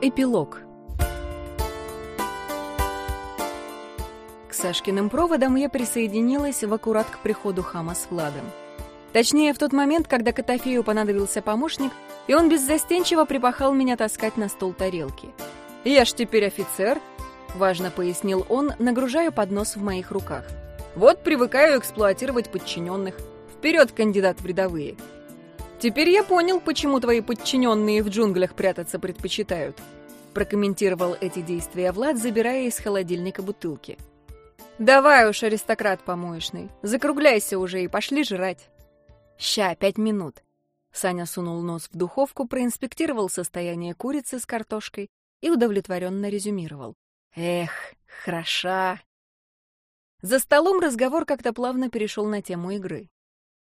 Эпилог К Сашкиным проводам я присоединилась в аккурат к приходу хама с Владом. Точнее, в тот момент, когда Котофею понадобился помощник, и он беззастенчиво припахал меня таскать на стол тарелки. «Я ж теперь офицер», — важно пояснил он, нагружая поднос в моих руках. «Вот привыкаю эксплуатировать подчиненных. Вперед, кандидат в рядовые!» «Теперь я понял, почему твои подчиненные в джунглях прятаться предпочитают», прокомментировал эти действия Влад, забирая из холодильника бутылки. «Давай уж, аристократ помоечный, закругляйся уже и пошли жрать». «Ща, пять минут». Саня сунул нос в духовку, проинспектировал состояние курицы с картошкой и удовлетворенно резюмировал. «Эх, хороша». За столом разговор как-то плавно перешел на тему игры.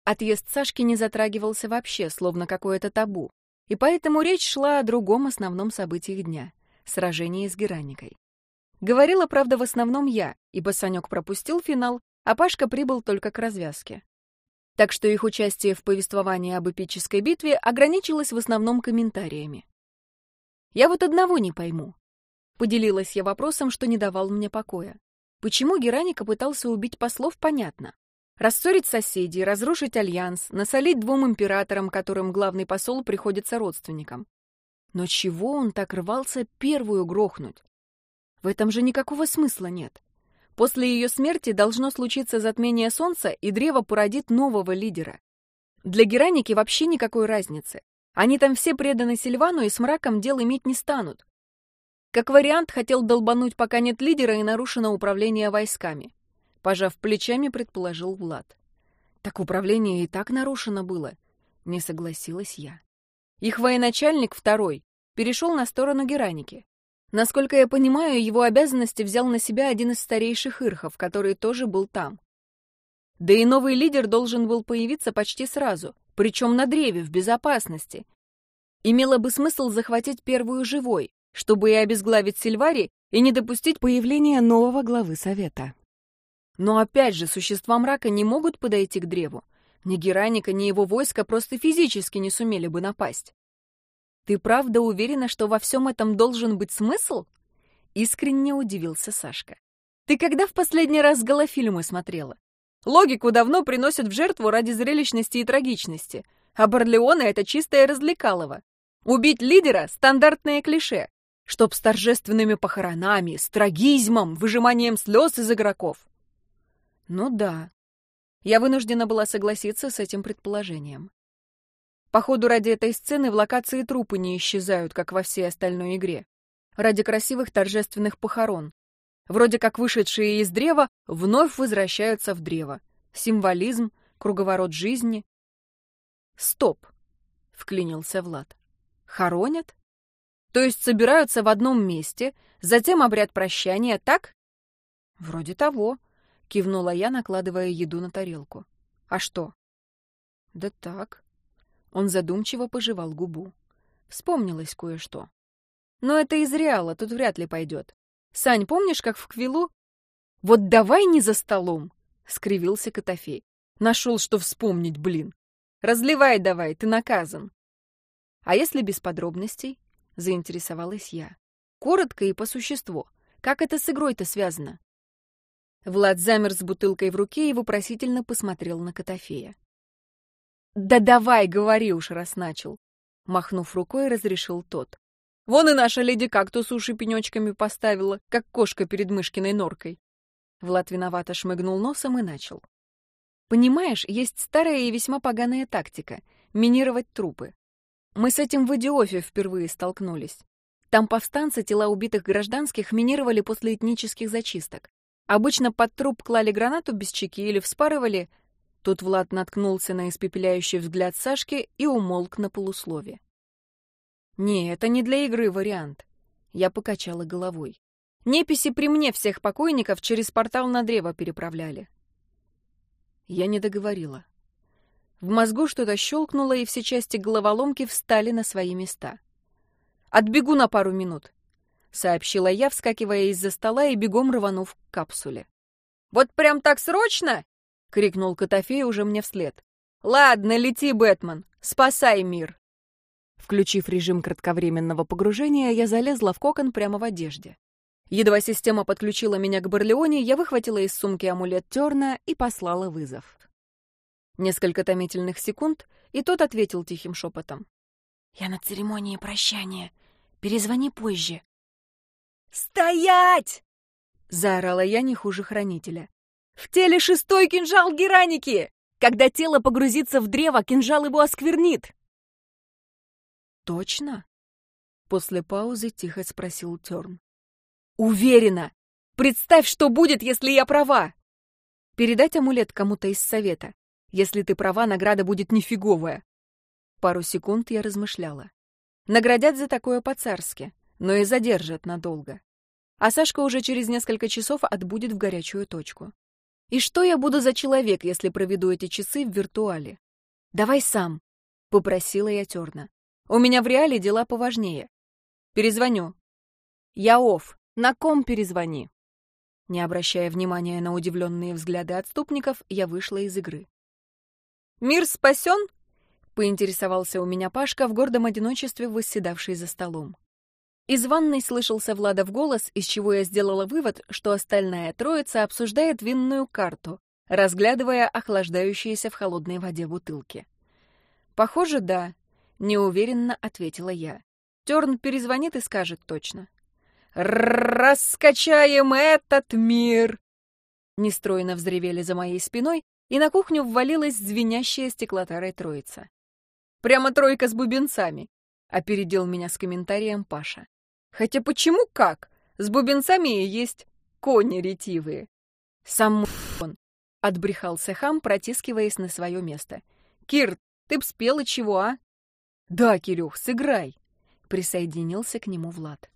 Отъезд Сашки не затрагивался вообще, словно какое-то табу, и поэтому речь шла о другом основном событии дня — сражении с Гераникой. Говорила, правда, в основном я, ибо Санек пропустил финал, а Пашка прибыл только к развязке. Так что их участие в повествовании об эпической битве ограничилось в основном комментариями. Я вот одного не пойму. Поделилась я вопросом, что не давал мне покоя. Почему Гераника пытался убить послов, понятно. Рассорить соседей, разрушить альянс, насолить двум императорам, которым главный посол приходится родственникам. Но чего он так рвался первую грохнуть? В этом же никакого смысла нет. После ее смерти должно случиться затмение солнца, и древо породит нового лидера. Для Гераники вообще никакой разницы. Они там все преданы Сильвану и с мраком дел иметь не станут. Как вариант, хотел долбануть, пока нет лидера и нарушено управление войсками. Пожав плечами, предположил Влад. Так управление и так нарушено было. Не согласилась я. Их военачальник, второй, перешел на сторону Гераники. Насколько я понимаю, его обязанности взял на себя один из старейших ирхов, который тоже был там. Да и новый лидер должен был появиться почти сразу, причем на древе, в безопасности. Имело бы смысл захватить первую живой, чтобы и обезглавить Сильвари, и не допустить появления нового главы Совета. Но опять же, существа мрака не могут подойти к древу. Ни Гераника, ни его войско просто физически не сумели бы напасть. «Ты правда уверена, что во всем этом должен быть смысл?» Искренне удивился Сашка. «Ты когда в последний раз голофильмы смотрела? Логику давно приносят в жертву ради зрелищности и трагичности, а Барлеона — это чистое развлекалово. Убить лидера — стандартное клише, чтоб с торжественными похоронами, с трагизмом, выжиманием слез из игроков. Ну да. Я вынуждена была согласиться с этим предположением. Походу, ради этой сцены в локации трупы не исчезают, как во всей остальной игре. Ради красивых торжественных похорон. Вроде как вышедшие из древа вновь возвращаются в древо. Символизм, круговорот жизни. Стоп, вклинился Влад. Хоронят? То есть собираются в одном месте, затем обряд прощания, так? Вроде того, — кивнула я, накладывая еду на тарелку. «А что?» «Да так». Он задумчиво пожевал губу. Вспомнилось кое-что. «Но это из Реала, тут вряд ли пойдет. Сань, помнишь, как в Квилу?» «Вот давай не за столом!» — скривился Котофей. «Нашел, что вспомнить, блин! Разливай давай, ты наказан!» «А если без подробностей?» — заинтересовалась я. «Коротко и по существу. Как это с игрой-то связано?» Влад замер с бутылкой в руке и вопросительно посмотрел на Котофея. «Да давай, говори уж, раз начал!» Махнув рукой, разрешил тот. «Вон и наша леди кактус уши пенечками поставила, как кошка перед мышкиной норкой». Влад виновато шмыгнул носом и начал. «Понимаешь, есть старая и весьма поганая тактика — минировать трупы. Мы с этим в Идиофе впервые столкнулись. Там повстанцы тела убитых гражданских минировали после этнических зачисток. Обычно под труп клали гранату без чеки или вспарывали. Тут Влад наткнулся на испепеляющий взгляд Сашки и умолк на полуслове. «Не, это не для игры вариант». Я покачала головой. Неписи при мне всех покойников через портал на древо переправляли. Я не договорила. В мозгу что-то щелкнуло, и все части головоломки встали на свои места. «Отбегу на пару минут сообщила я, вскакивая из-за стола и бегом рванув к капсуле. «Вот прям так срочно?» — крикнул Котофей уже мне вслед. «Ладно, лети, Бэтмен, спасай мир!» Включив режим кратковременного погружения, я залезла в кокон прямо в одежде. Едва система подключила меня к Барлеоне, я выхватила из сумки амулет Терна и послала вызов. Несколько томительных секунд, и тот ответил тихим шепотом. «Я на церемонии прощания. Перезвони позже». «Стоять!» — заорала я не хуже хранителя. «В теле шестой кинжал Гераники! Когда тело погрузится в древо, кинжал его осквернит!» «Точно?» — после паузы тихо спросил Терн. «Уверена! Представь, что будет, если я права!» Передать амулет кому-то из совета. Если ты права, награда будет нифиговая. Пару секунд я размышляла. Наградят за такое по-царски, но и задержат надолго. А Сашка уже через несколько часов отбудет в горячую точку. И что я буду за человек, если проведу эти часы в виртуале? Давай сам, — попросила я терна. У меня в реале дела поважнее. Перезвоню. Я оф. На ком перезвони? Не обращая внимания на удивленные взгляды отступников, я вышла из игры. «Мир спасен?» — поинтересовался у меня Пашка в гордом одиночестве, восседавший за столом. Из ванной слышался Владов голос, из чего я сделала вывод, что остальная троица обсуждает винную карту, разглядывая охлаждающиеся в холодной воде бутылки. «Похоже, да», — неуверенно ответила я. Терн перезвонит и скажет точно. «Раскачаем этот мир!» Нестройно взревели за моей спиной, и на кухню ввалилась звенящая стеклотарой троица. «Прямо тройка с бубенцами», — опередил меня с комментарием Паша. «Хотя почему как? С бубенцами и есть кони ретивые». «Сам он», — отбрехался хам, протискиваясь на свое место. «Кир, ты б спел и чего, а?» «Да, Кирюх, сыграй», — присоединился к нему Влад.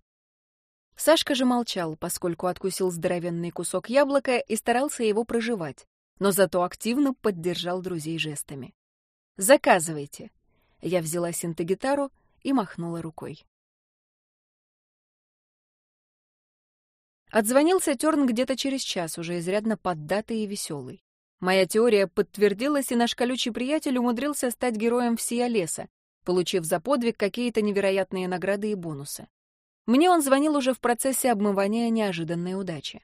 Сашка же молчал, поскольку откусил здоровенный кусок яблока и старался его проживать, но зато активно поддержал друзей жестами. «Заказывайте!» Я взяла синтегитару и махнула рукой. Отзвонился Терн где-то через час, уже изрядно поддатый и веселый. Моя теория подтвердилась, и наш колючий приятель умудрился стать героем всея леса, получив за подвиг какие-то невероятные награды и бонусы. Мне он звонил уже в процессе обмывания неожиданной удачи.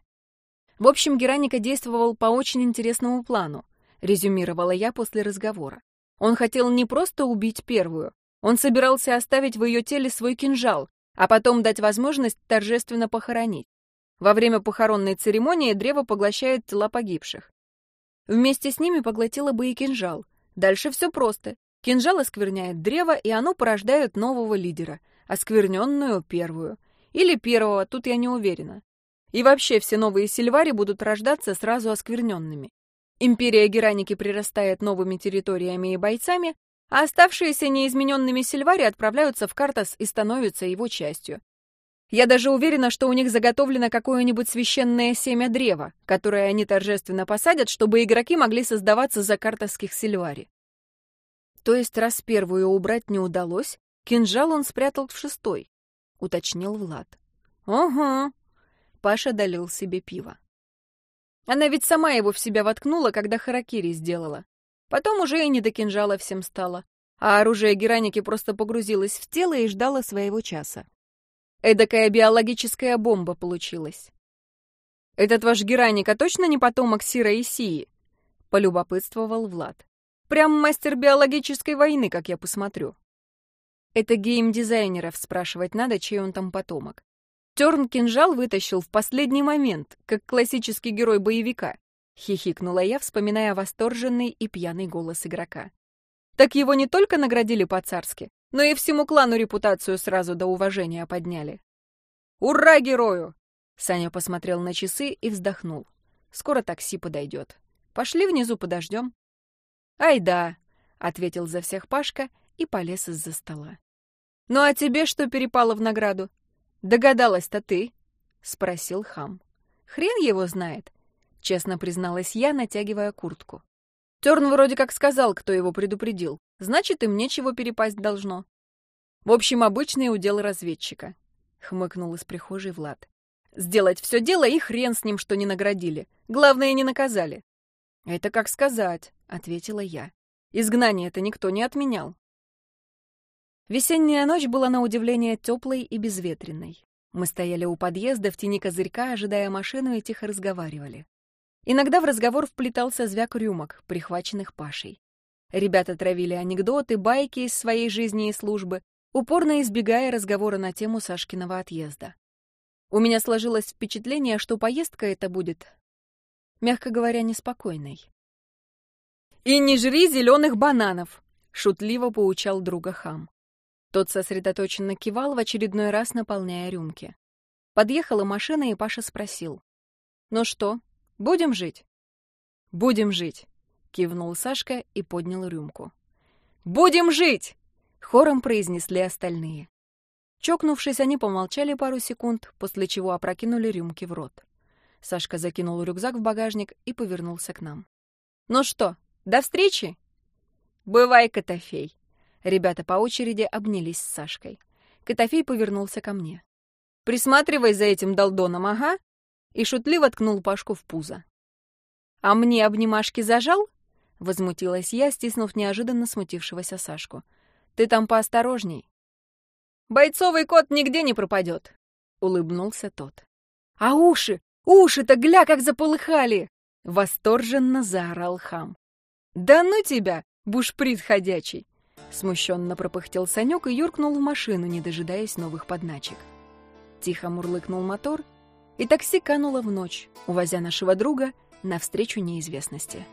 В общем, Гераника действовал по очень интересному плану, резюмировала я после разговора. Он хотел не просто убить первую, он собирался оставить в ее теле свой кинжал, а потом дать возможность торжественно похоронить. Во время похоронной церемонии древо поглощает тела погибших. Вместе с ними поглотило бы и кинжал. Дальше все просто. Кинжал оскверняет древо, и оно порождает нового лидера, оскверненную первую. Или первого, тут я не уверена. И вообще все новые сильвари будут рождаться сразу оскверненными. Империя Гераники прирастает новыми территориями и бойцами, а оставшиеся неизмененными сильвари отправляются в Картас и становятся его частью. Я даже уверена, что у них заготовлено какое-нибудь священное семя древа, которое они торжественно посадят, чтобы игроки могли создаваться за картовских сильвари. То есть, раз первую убрать не удалось, кинжал он спрятал в шестой, — уточнил Влад. — Ага, Паша долил себе пиво. Она ведь сама его в себя воткнула, когда харакири сделала. Потом уже и не до кинжала всем стало. А оружие Гераники просто погрузилось в тело и ждало своего часа. Эдакая биологическая бомба получилась. «Этот ваш Гераника точно не потомок Сира и Сии?» — полюбопытствовал Влад. «Прям мастер биологической войны, как я посмотрю». Это гейм-дизайнеров спрашивать надо, чей он там потомок. Терн кинжал вытащил в последний момент, как классический герой боевика. Хихикнула я, вспоминая восторженный и пьяный голос игрока. Так его не только наградили по-царски, но и всему клану репутацию сразу до уважения подняли. «Ура герою!» Саня посмотрел на часы и вздохнул. «Скоро такси подойдет. Пошли внизу подождем». «Ай да», — ответил за всех Пашка и полез из-за стола. «Ну а тебе что перепало в награду?» «Догадалась-то ты?» — спросил хам. «Хрен его знает», — честно призналась я, натягивая куртку. Терн вроде как сказал, кто его предупредил. Значит, им нечего перепасть должно. В общем, обычный удел разведчика, — хмыкнул из прихожей Влад. Сделать все дело и хрен с ним, что не наградили. Главное, не наказали. Это как сказать, — ответила я. Изгнание это никто не отменял. Весенняя ночь была на удивление теплой и безветренной. Мы стояли у подъезда в тени козырька, ожидая машину и тихо разговаривали. Иногда в разговор вплетался звяк рюмок, прихваченных Пашей. Ребята травили анекдоты, байки из своей жизни и службы, упорно избегая разговора на тему Сашкиного отъезда. У меня сложилось впечатление, что поездка эта будет, мягко говоря, неспокойной. «И не жри зеленых бананов!» — шутливо поучал друга хам. Тот сосредоточенно кивал, в очередной раз наполняя рюмки. Подъехала машина, и Паша спросил. «Ну что, будем жить?» «Будем жить», — кивнул Сашка и поднял рюмку. «Будем жить!» — хором произнесли остальные. Чокнувшись, они помолчали пару секунд, после чего опрокинули рюмки в рот. Сашка закинул рюкзак в багажник и повернулся к нам. «Ну что, до встречи?» «Бывай, Котофей!» Ребята по очереди обнялись с Сашкой. Котофей повернулся ко мне. «Присматривай за этим долдоном, ага!» И шутливо ткнул Пашку в пузо. «А мне обнимашки зажал?» Возмутилась я, стиснув неожиданно смутившегося Сашку. «Ты там поосторожней». «Бойцовый кот нигде не пропадет», — улыбнулся тот. «А уши? Уши-то гля как заполыхали!» — восторженно заорал хам. «Да ну тебя, бушприт ходячий!» Смущенно пропыхтел Санек и юркнул в машину, не дожидаясь новых подначек. Тихо мурлыкнул мотор, и такси кануло в ночь, увозя нашего друга навстречу неизвестности.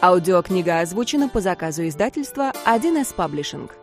Аудиокнига озвучена по заказу издательства 1С Паблишинг.